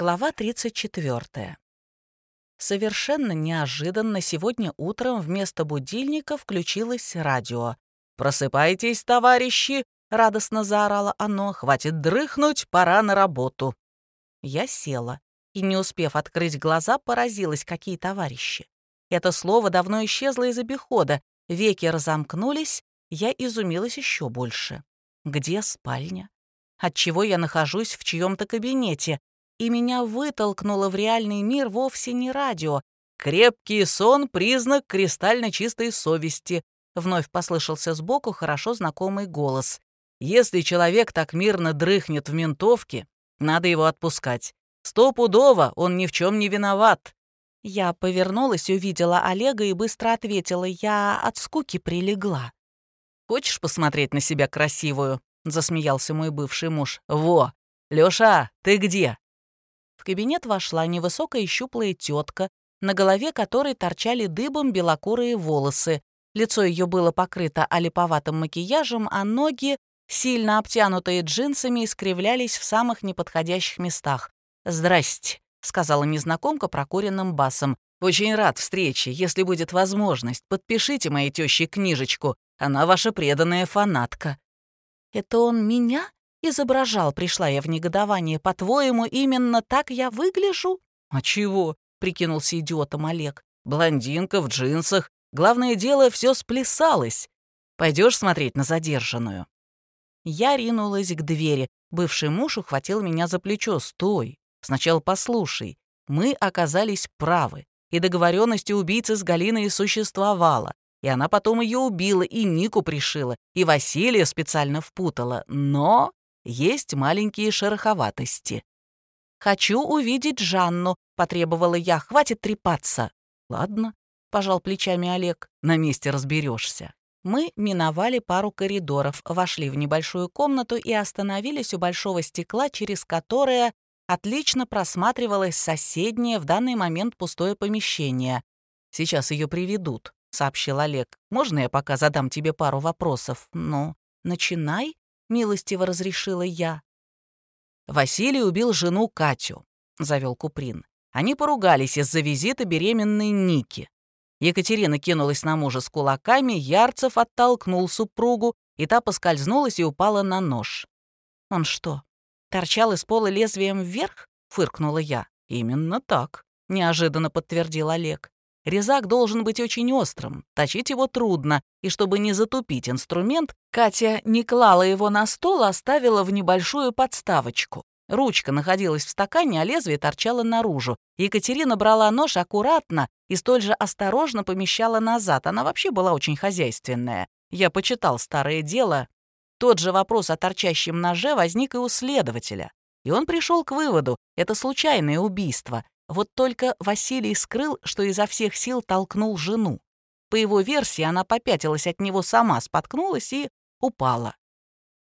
Глава 34. Совершенно неожиданно сегодня утром вместо будильника включилось радио. «Просыпайтесь, товарищи!» — радостно заорало оно. «Хватит дрыхнуть, пора на работу!» Я села и, не успев открыть глаза, поразилась, какие товарищи. Это слово давно исчезло из обихода, веки разомкнулись, я изумилась еще больше. Где спальня? Отчего я нахожусь в чьем-то кабинете? И меня вытолкнуло в реальный мир вовсе не радио. «Крепкий сон — признак кристально чистой совести», — вновь послышался сбоку хорошо знакомый голос. «Если человек так мирно дрыхнет в ментовке, надо его отпускать. Стопудово он ни в чем не виноват». Я повернулась, увидела Олега и быстро ответила, я от скуки прилегла. «Хочешь посмотреть на себя красивую?» — засмеялся мой бывший муж. «Во! Лёша, ты где?» В кабинет вошла невысокая щуплая тетка, на голове которой торчали дыбом белокурые волосы. Лицо ее было покрыто олиповатым макияжем, а ноги, сильно обтянутые джинсами, искривлялись в самых неподходящих местах. «Здрасте», — сказала незнакомка прокуренным басом. «Очень рад встрече. Если будет возможность, подпишите моей тёще книжечку. Она ваша преданная фанатка». «Это он меня изображал, пришла я в негодование. По-твоему, именно так я выгляжу? А чего? прикинулся идиотом Олег. Блондинка в джинсах. Главное дело, все сплясалось. Пойдешь смотреть на задержанную? Я ринулась к двери. Бывший муж ухватил меня за плечо. Стой. Сначала послушай. Мы оказались правы. И договоренности убийцы с Галиной существовала. И она потом ее убила, и Нику пришила, и Василия специально впутала. Но есть маленькие шероховатости. «Хочу увидеть Жанну», — потребовала я. «Хватит трепаться». «Ладно», — пожал плечами Олег. «На месте разберешься. Мы миновали пару коридоров, вошли в небольшую комнату и остановились у большого стекла, через которое отлично просматривалось соседнее в данный момент пустое помещение. «Сейчас ее приведут», — сообщил Олег. «Можно я пока задам тебе пару вопросов?» «Ну, начинай», милостиво разрешила я. Василий убил жену Катю, завел Куприн. Они поругались из-за визита беременной Ники. Екатерина кинулась на мужа с кулаками, Ярцев оттолкнул супругу, и та поскользнулась и упала на нож. «Он что, торчал из пола лезвием вверх?» — фыркнула я. «Именно так», — неожиданно подтвердил Олег. Резак должен быть очень острым, точить его трудно, и чтобы не затупить инструмент, Катя не клала его на стол, а ставила в небольшую подставочку. Ручка находилась в стакане, а лезвие торчало наружу. Екатерина брала нож аккуратно и столь же осторожно помещала назад. Она вообще была очень хозяйственная. Я почитал старое дело. Тот же вопрос о торчащем ноже возник и у следователя. И он пришел к выводу, это случайное убийство. Вот только Василий скрыл, что изо всех сил толкнул жену. По его версии, она попятилась от него сама, споткнулась и упала.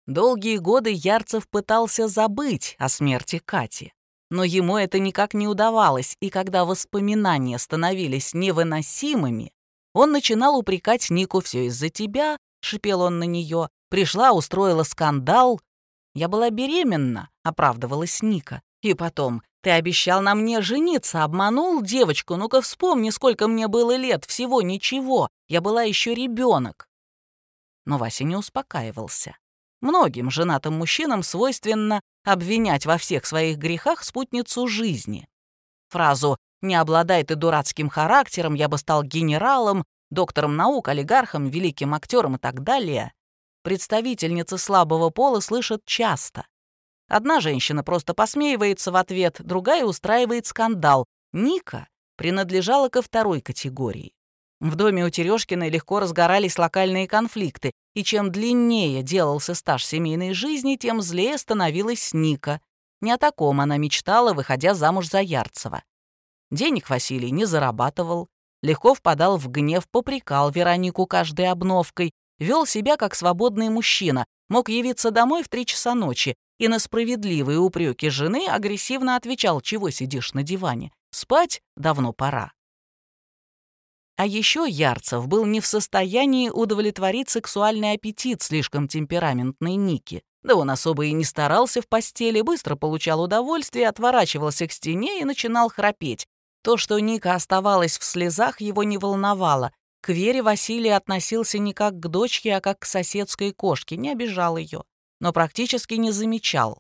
Долгие годы Ярцев пытался забыть о смерти Кати. Но ему это никак не удавалось, и когда воспоминания становились невыносимыми, он начинал упрекать Нику «все из-за тебя», — шипел он на нее, пришла, устроила скандал. «Я была беременна», — оправдывалась Ника. «И потом, ты обещал на мне жениться, обманул девочку. Ну-ка вспомни, сколько мне было лет. Всего ничего. Я была еще ребенок. Но Вася не успокаивался. Многим женатым мужчинам свойственно обвинять во всех своих грехах спутницу жизни. Фразу «не обладай ты дурацким характером, я бы стал генералом, доктором наук, олигархом, великим актером и так далее» представительницы слабого пола слышат часто. Одна женщина просто посмеивается в ответ, другая устраивает скандал. Ника принадлежала ко второй категории. В доме у Терешкиной легко разгорались локальные конфликты, и чем длиннее делался стаж семейной жизни, тем злее становилась Ника. Не о таком она мечтала, выходя замуж за Ярцева. Денег Василий не зарабатывал, легко впадал в гнев, попрекал Веронику каждой обновкой, вел себя как свободный мужчина, мог явиться домой в три часа ночи, и на справедливые упреки жены агрессивно отвечал, чего сидишь на диване, спать давно пора. А еще Ярцев был не в состоянии удовлетворить сексуальный аппетит слишком темпераментной Ники. Да он особо и не старался в постели, быстро получал удовольствие, отворачивался к стене и начинал храпеть. То, что Ника оставалась в слезах, его не волновало. К Вере Василий относился не как к дочке, а как к соседской кошке, не обижал ее, но практически не замечал.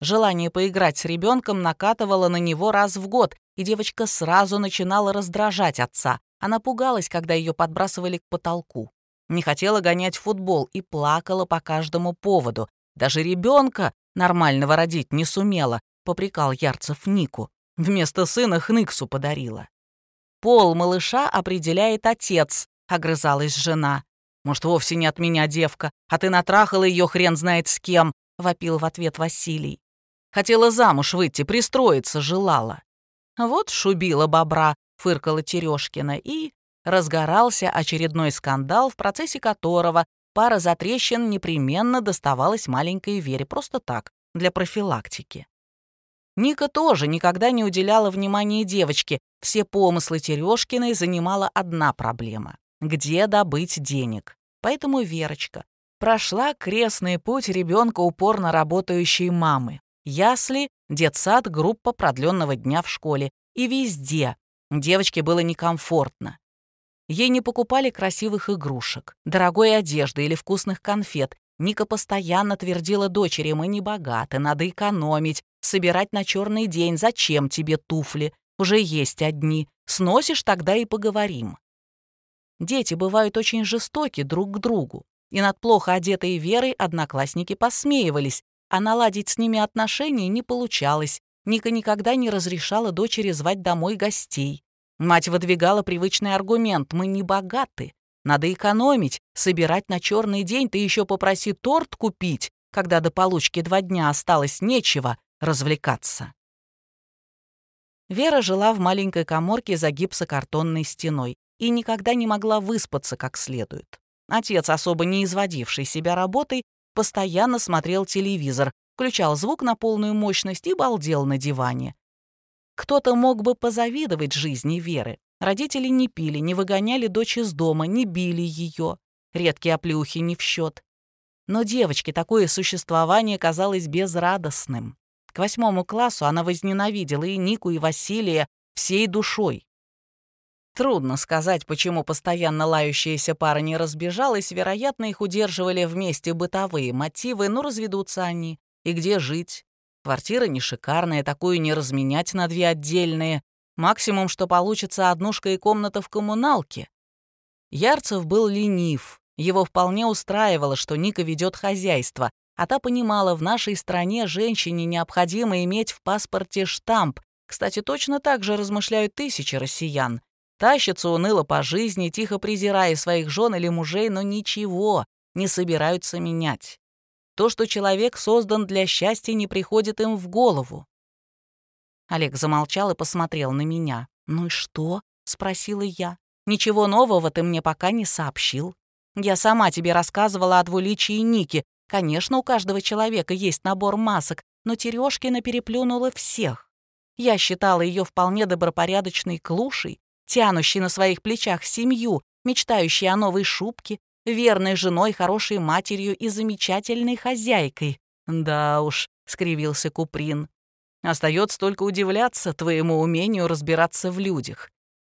Желание поиграть с ребенком накатывало на него раз в год, и девочка сразу начинала раздражать отца. Она пугалась, когда ее подбрасывали к потолку. Не хотела гонять футбол и плакала по каждому поводу. Даже ребенка нормального родить не сумела, попрекал Ярцев Нику. Вместо сына Хныксу подарила. «Пол малыша определяет отец», — огрызалась жена. «Может, вовсе не от меня девка, а ты натрахала ее хрен знает с кем», — вопил в ответ Василий. «Хотела замуж выйти, пристроиться желала». «Вот шубила бобра», — фыркала Терешкина, и разгорался очередной скандал, в процессе которого пара затрещин непременно доставалась маленькой Вере просто так, для профилактики. Ника тоже никогда не уделяла внимания девочке. Все помыслы Терешкиной занимала одна проблема — где добыть денег. Поэтому Верочка прошла крестный путь ребенка упорно работающей мамы. Ясли, детсад, группа продленного дня в школе. И везде девочке было некомфортно. Ей не покупали красивых игрушек, дорогой одежды или вкусных конфет. Ника постоянно твердила дочери, мы не богаты, надо экономить, собирать на черный день, зачем тебе туфли? Уже есть одни, сносишь, тогда и поговорим. Дети бывают очень жестоки друг к другу, и над плохо одетой Верой одноклассники посмеивались, а наладить с ними отношения не получалось. Ника никогда не разрешала дочери звать домой гостей. Мать выдвигала привычный аргумент «мы не богаты». Надо экономить, собирать на черный день, ты еще попроси торт купить, когда до получки два дня осталось нечего развлекаться. Вера жила в маленькой коморке за гипсокартонной стеной и никогда не могла выспаться как следует. Отец, особо не изводивший себя работой, постоянно смотрел телевизор, включал звук на полную мощность и балдел на диване. Кто-то мог бы позавидовать жизни Веры. Родители не пили, не выгоняли дочь из дома, не били ее. Редкие оплюхи не в счет. Но девочке такое существование казалось безрадостным. К восьмому классу она возненавидела и Нику, и Василия всей душой. Трудно сказать, почему постоянно лающаяся пара не разбежалась, вероятно, их удерживали вместе бытовые мотивы, но разведутся они. И где жить? Квартира не шикарная, такую не разменять на две отдельные. Максимум, что получится однушка и комната в коммуналке. Ярцев был ленив. Его вполне устраивало, что Ника ведет хозяйство, а та понимала, в нашей стране женщине необходимо иметь в паспорте штамп. Кстати, точно так же размышляют тысячи россиян. Тащатся уныло по жизни, тихо презирая своих жен или мужей, но ничего не собираются менять. То, что человек создан для счастья, не приходит им в голову. Олег замолчал и посмотрел на меня. «Ну и что?» — спросила я. «Ничего нового ты мне пока не сообщил. Я сама тебе рассказывала о двуличии Ники. Конечно, у каждого человека есть набор масок, но Терешкина переплюнула всех. Я считала ее вполне добропорядочной клушей, тянущей на своих плечах семью, мечтающей о новой шубке, верной женой, хорошей матерью и замечательной хозяйкой. Да уж, скривился Куприн. Остается только удивляться твоему умению разбираться в людях.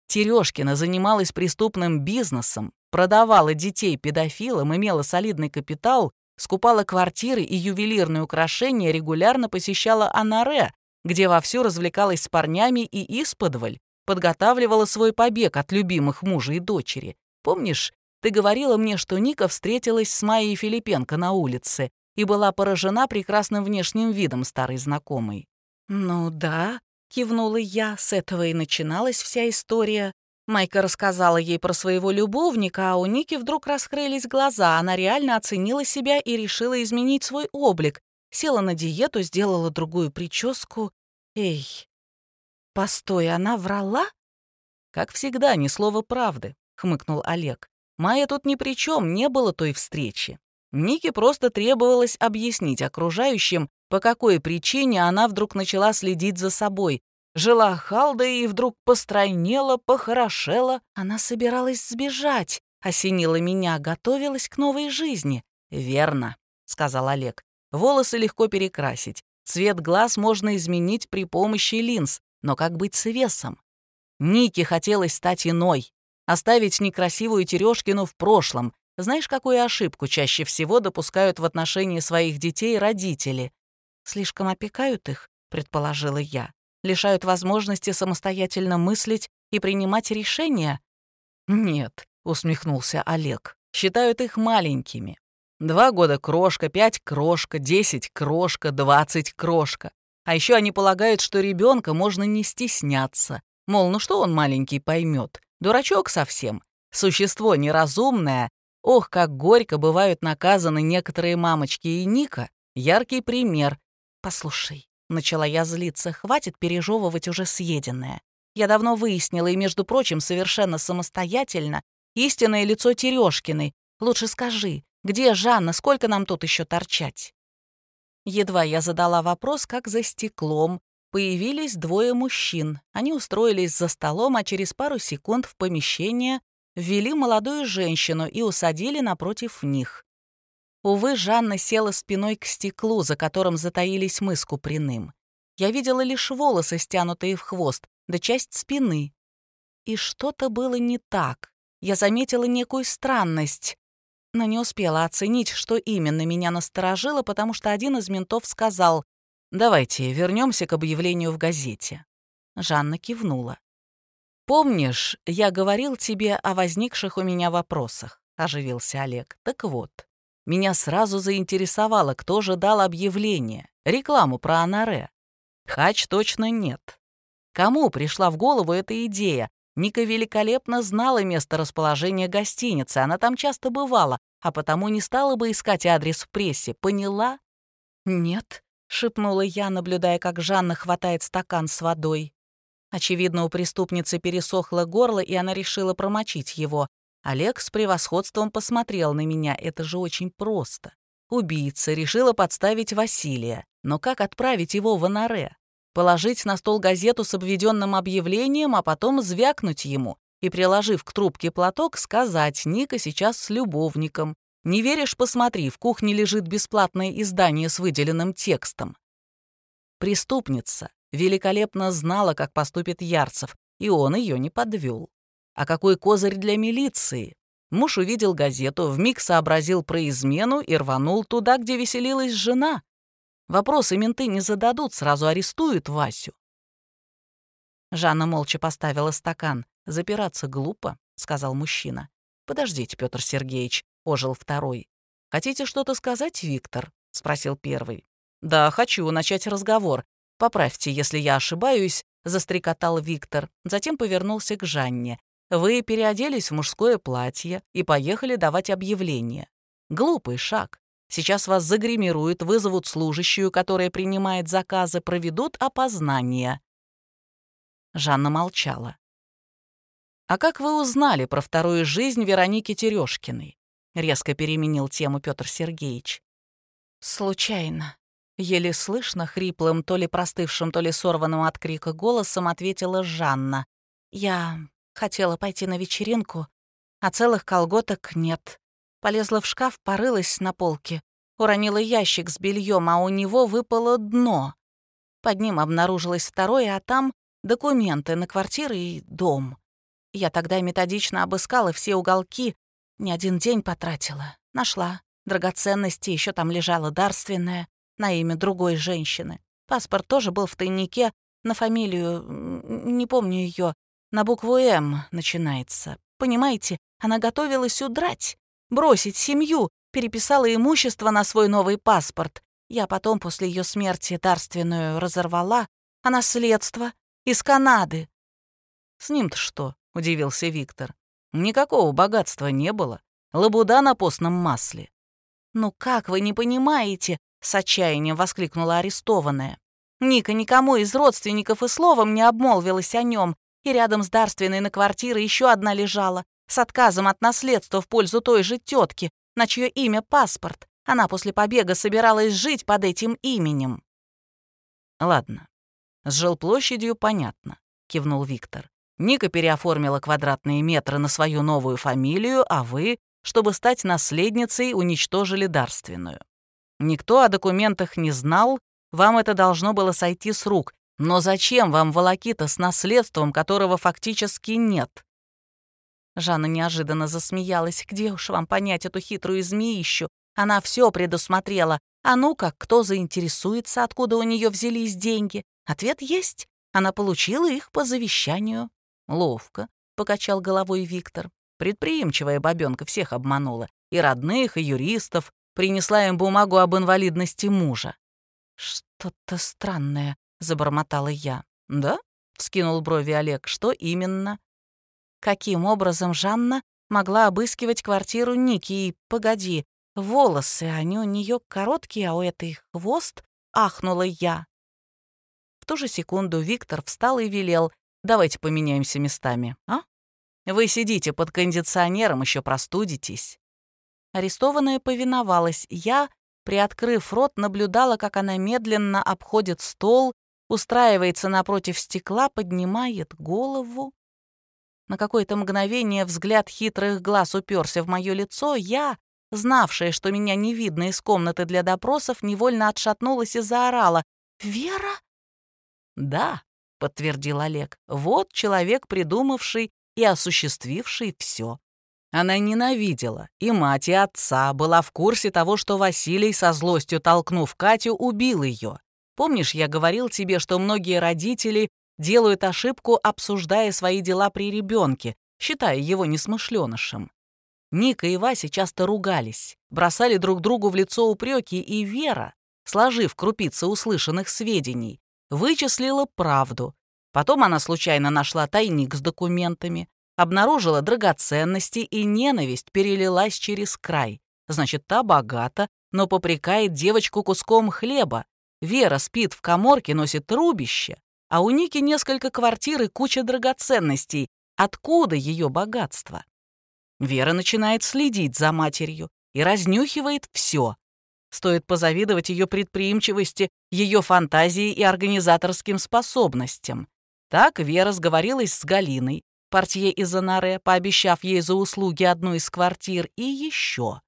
Терешкина занималась преступным бизнесом, продавала детей педофилам, имела солидный капитал, скупала квартиры и ювелирные украшения, регулярно посещала Анаре, где вовсю развлекалась с парнями и исподволь, подготавливала свой побег от любимых мужа и дочери. Помнишь, ты говорила мне, что Ника встретилась с Майей Филипенко на улице и была поражена прекрасным внешним видом старой знакомой. «Ну да», — кивнула я, с этого и начиналась вся история. Майка рассказала ей про своего любовника, а у Ники вдруг раскрылись глаза. Она реально оценила себя и решила изменить свой облик. Села на диету, сделала другую прическу. Эй, постой, она врала? Как всегда, ни слова правды, хмыкнул Олег. Майя тут ни при чем, не было той встречи. Нике просто требовалось объяснить окружающим, по какой причине она вдруг начала следить за собой. Жила Халда и вдруг постройнела, похорошела. Она собиралась сбежать, осенила меня, готовилась к новой жизни. «Верно», — сказал Олег. Волосы легко перекрасить. Цвет глаз можно изменить при помощи линз. Но как быть с весом? Нике хотелось стать иной. Оставить некрасивую Терешкину в прошлом. Знаешь, какую ошибку чаще всего допускают в отношении своих детей родители? Слишком опекают их, предположила я. Лишают возможности самостоятельно мыслить и принимать решения? Нет, усмехнулся Олег. Считают их маленькими. Два года крошка, пять крошка, десять крошка, двадцать крошка. А еще они полагают, что ребенка можно не стесняться. Мол, ну что он маленький поймет? Дурачок совсем. Существо неразумное. Ох, как горько бывают наказаны некоторые мамочки и Ника. Яркий пример. Послушай, начала я злиться, хватит пережевывать уже съеденное. Я давно выяснила, и, между прочим, совершенно самостоятельно, истинное лицо Терешкиной. Лучше скажи, где Жанна, сколько нам тут еще торчать? Едва я задала вопрос, как за стеклом Появились двое мужчин. Они устроились за столом, а через пару секунд в помещение ввели молодую женщину и усадили напротив них. Увы, Жанна села спиной к стеклу, за которым затаились мы с Куприным. Я видела лишь волосы, стянутые в хвост, да часть спины. И что-то было не так. Я заметила некую странность, но не успела оценить, что именно меня насторожило, потому что один из ментов сказал Давайте вернемся к объявлению в газете. Жанна кивнула. «Помнишь, я говорил тебе о возникших у меня вопросах?» — оживился Олег. «Так вот, меня сразу заинтересовало, кто же дал объявление, рекламу про Анаре. Хач точно нет. Кому пришла в голову эта идея? Ника великолепно знала место расположения гостиницы, она там часто бывала, а потому не стала бы искать адрес в прессе, поняла? «Нет», — шепнула я, наблюдая, как Жанна хватает стакан с водой. Очевидно, у преступницы пересохло горло, и она решила промочить его. Олег с превосходством посмотрел на меня. Это же очень просто. Убийца решила подставить Василия. Но как отправить его в Анаре? Положить на стол газету с обведенным объявлением, а потом звякнуть ему и, приложив к трубке платок, сказать «Ника сейчас с любовником». Не веришь, посмотри, в кухне лежит бесплатное издание с выделенным текстом. Преступница великолепно знала, как поступит Ярцев, и он ее не подвел. А какой козырь для милиции? Муж увидел газету, вмиг сообразил про измену и рванул туда, где веселилась жена. Вопросы менты не зададут, сразу арестуют Васю. Жанна молча поставила стакан. «Запираться глупо», — сказал мужчина. «Подождите, Петр Сергеевич, ожил второй. «Хотите что-то сказать, Виктор?» — спросил первый. «Да, хочу начать разговор. Поправьте, если я ошибаюсь», — застрекотал Виктор. Затем повернулся к Жанне. «Вы переоделись в мужское платье и поехали давать объявление. Глупый шаг. Сейчас вас загримируют, вызовут служащую, которая принимает заказы, проведут опознание». Жанна молчала. «А как вы узнали про вторую жизнь Вероники Терешкиной?» — резко переменил тему Петр Сергеевич. «Случайно». Еле слышно, хриплым, то ли простывшим, то ли сорванным от крика голосом ответила Жанна. «Я хотела пойти на вечеринку, а целых колготок нет. Полезла в шкаф, порылась на полке, уронила ящик с бельем, а у него выпало дно. Под ним обнаружилось второе, а там документы на квартиры и дом. Я тогда методично обыскала все уголки, не один день потратила. Нашла. Драгоценности еще там лежала дарственная на имя другой женщины. Паспорт тоже был в тайнике на фамилию, не помню ее, на букву «М» начинается. Понимаете, она готовилась удрать, бросить семью, переписала имущество на свой новый паспорт. Я потом после ее смерти дарственную разорвала, а наследство из Канады. «С ним-то что?» — удивился Виктор. Никакого богатства не было. Лабуда на постном масле. «Ну как вы не понимаете?» — с отчаянием воскликнула арестованная. Ника никому из родственников и словом не обмолвилась о нем, и рядом с дарственной на квартире еще одна лежала, с отказом от наследства в пользу той же тетки, на чье имя паспорт. Она после побега собиралась жить под этим именем. «Ладно, с жилплощадью понятно», — кивнул Виктор. Ника переоформила квадратные метры на свою новую фамилию, а вы, чтобы стать наследницей, уничтожили дарственную. Никто о документах не знал, вам это должно было сойти с рук. Но зачем вам волокита с наследством, которого фактически нет?» Жанна неожиданно засмеялась. «Где уж вам понять эту хитрую змеищу? Она все предусмотрела. А ну-ка, кто заинтересуется, откуда у нее взялись деньги? Ответ есть. Она получила их по завещанию. Ловко, покачал головой Виктор. Предприимчивая бабенка всех обманула. И родных, и юристов. Принесла им бумагу об инвалидности мужа. «Что-то странное», — забормотала я. «Да?» — вскинул брови Олег. «Что именно?» «Каким образом Жанна могла обыскивать квартиру Ники и, погоди, волосы, они у нее короткие, а у этой хвост?» — ахнула я. В ту же секунду Виктор встал и велел, «Давайте поменяемся местами, а? Вы сидите под кондиционером, еще простудитесь». Арестованная повиновалась. Я, приоткрыв рот, наблюдала, как она медленно обходит стол, устраивается напротив стекла, поднимает голову. На какое-то мгновение взгляд хитрых глаз уперся в мое лицо. Я, знавшая, что меня не видно из комнаты для допросов, невольно отшатнулась и заорала. «Вера?» «Да», — подтвердил Олег, — «вот человек, придумавший и осуществивший все. Она ненавидела и мать, и отца, была в курсе того, что Василий, со злостью толкнув Катю, убил ее. Помнишь, я говорил тебе, что многие родители делают ошибку, обсуждая свои дела при ребенке, считая его несмышленышем? Ника и Вася часто ругались, бросали друг другу в лицо упреки, и Вера, сложив крупицы услышанных сведений, вычислила правду. Потом она случайно нашла тайник с документами, обнаружила драгоценности, и ненависть перелилась через край. Значит, та богата, но попрекает девочку куском хлеба. Вера спит в коморке, носит рубище, а у Ники несколько квартир и куча драгоценностей. Откуда ее богатство? Вера начинает следить за матерью и разнюхивает все. Стоит позавидовать ее предприимчивости, ее фантазии и организаторским способностям. Так Вера сговорилась с Галиной, портье из Анаре, пообещав ей за услуги одну из квартир, и еще.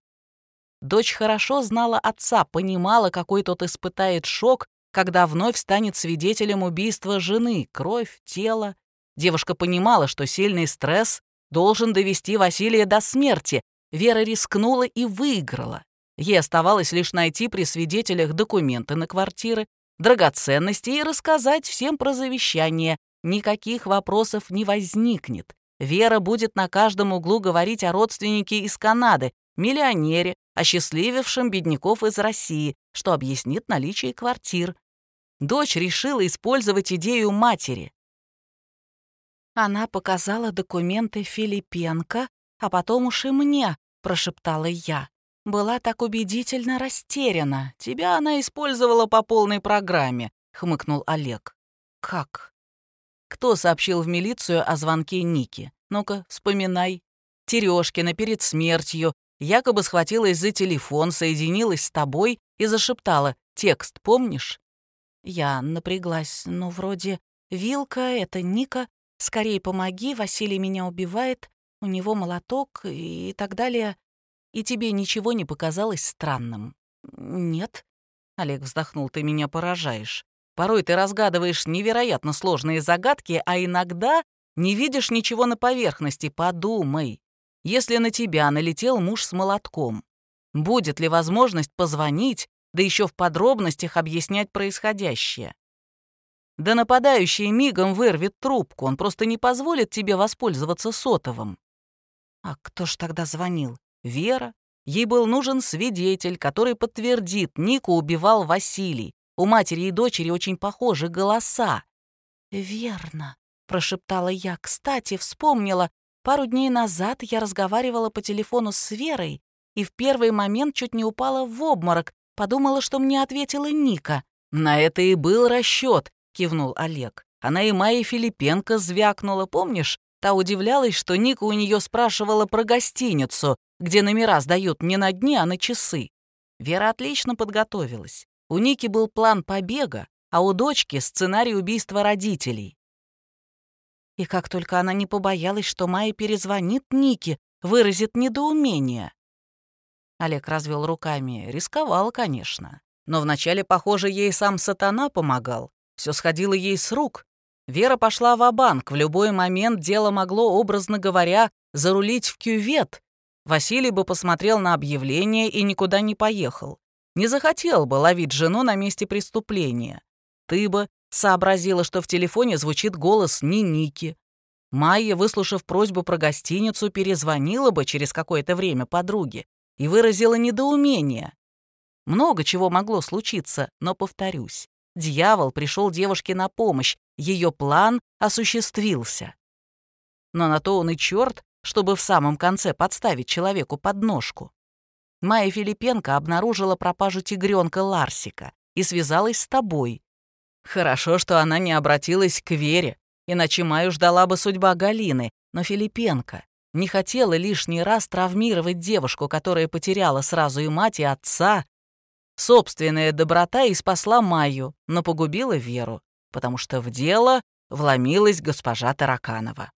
Дочь хорошо знала отца, понимала, какой тот испытает шок, когда вновь станет свидетелем убийства жены, кровь, тело. Девушка понимала, что сильный стресс должен довести Василия до смерти. Вера рискнула и выиграла. Ей оставалось лишь найти при свидетелях документы на квартиры, драгоценности и рассказать всем про завещание, никаких вопросов не возникнет. Вера будет на каждом углу говорить о родственнике из Канады, миллионере, осчастливившем бедняков из России, что объяснит наличие квартир. Дочь решила использовать идею матери. «Она показала документы Филипенко, а потом уж и мне», — прошептала я. «Была так убедительно растеряна. Тебя она использовала по полной программе», — хмыкнул Олег. «Как?» Кто сообщил в милицию о звонке Ники? Ну-ка, вспоминай. Терешкина перед смертью якобы схватилась за телефон, соединилась с тобой и зашептала. Текст помнишь? Я напряглась. Ну, вроде «Вилка, это Ника. Скорее помоги, Василий меня убивает. У него молоток» и так далее. И тебе ничего не показалось странным? Нет. Олег вздохнул, ты меня поражаешь. Порой ты разгадываешь невероятно сложные загадки, а иногда не видишь ничего на поверхности. Подумай, если на тебя налетел муж с молотком, будет ли возможность позвонить, да еще в подробностях объяснять происходящее? Да нападающий мигом вырвет трубку, он просто не позволит тебе воспользоваться сотовым. А кто ж тогда звонил? Вера. Ей был нужен свидетель, который подтвердит, Нику убивал Василий. У матери и дочери очень похожи голоса. «Верно», — прошептала я. «Кстати, вспомнила, пару дней назад я разговаривала по телефону с Верой и в первый момент чуть не упала в обморок, подумала, что мне ответила Ника». «На это и был расчет», — кивнул Олег. Она и Майя Филипенко звякнула, помнишь? Та удивлялась, что Ника у нее спрашивала про гостиницу, где номера сдают не на дни, а на часы. Вера отлично подготовилась. У Ники был план побега, а у дочки — сценарий убийства родителей. И как только она не побоялась, что Майя перезвонит Нике, выразит недоумение. Олег развел руками. Рисковал, конечно. Но вначале, похоже, ей сам сатана помогал. Все сходило ей с рук. Вера пошла в банк В любой момент дело могло, образно говоря, зарулить в кювет. Василий бы посмотрел на объявление и никуда не поехал. Не захотел бы ловить жену на месте преступления. Ты бы сообразила, что в телефоне звучит голос не Ники. Майя, выслушав просьбу про гостиницу, перезвонила бы через какое-то время подруге и выразила недоумение. Много чего могло случиться, но, повторюсь, дьявол пришел девушке на помощь, ее план осуществился. Но на то он и черт, чтобы в самом конце подставить человеку подножку. Майя Филипенко обнаружила пропажу тигренка Ларсика и связалась с тобой. Хорошо, что она не обратилась к Вере, иначе Майю ждала бы судьба Галины, но Филипенко не хотела лишний раз травмировать девушку, которая потеряла сразу и мать, и отца. Собственная доброта и спасла Майю, но погубила Веру, потому что в дело вломилась госпожа Тараканова.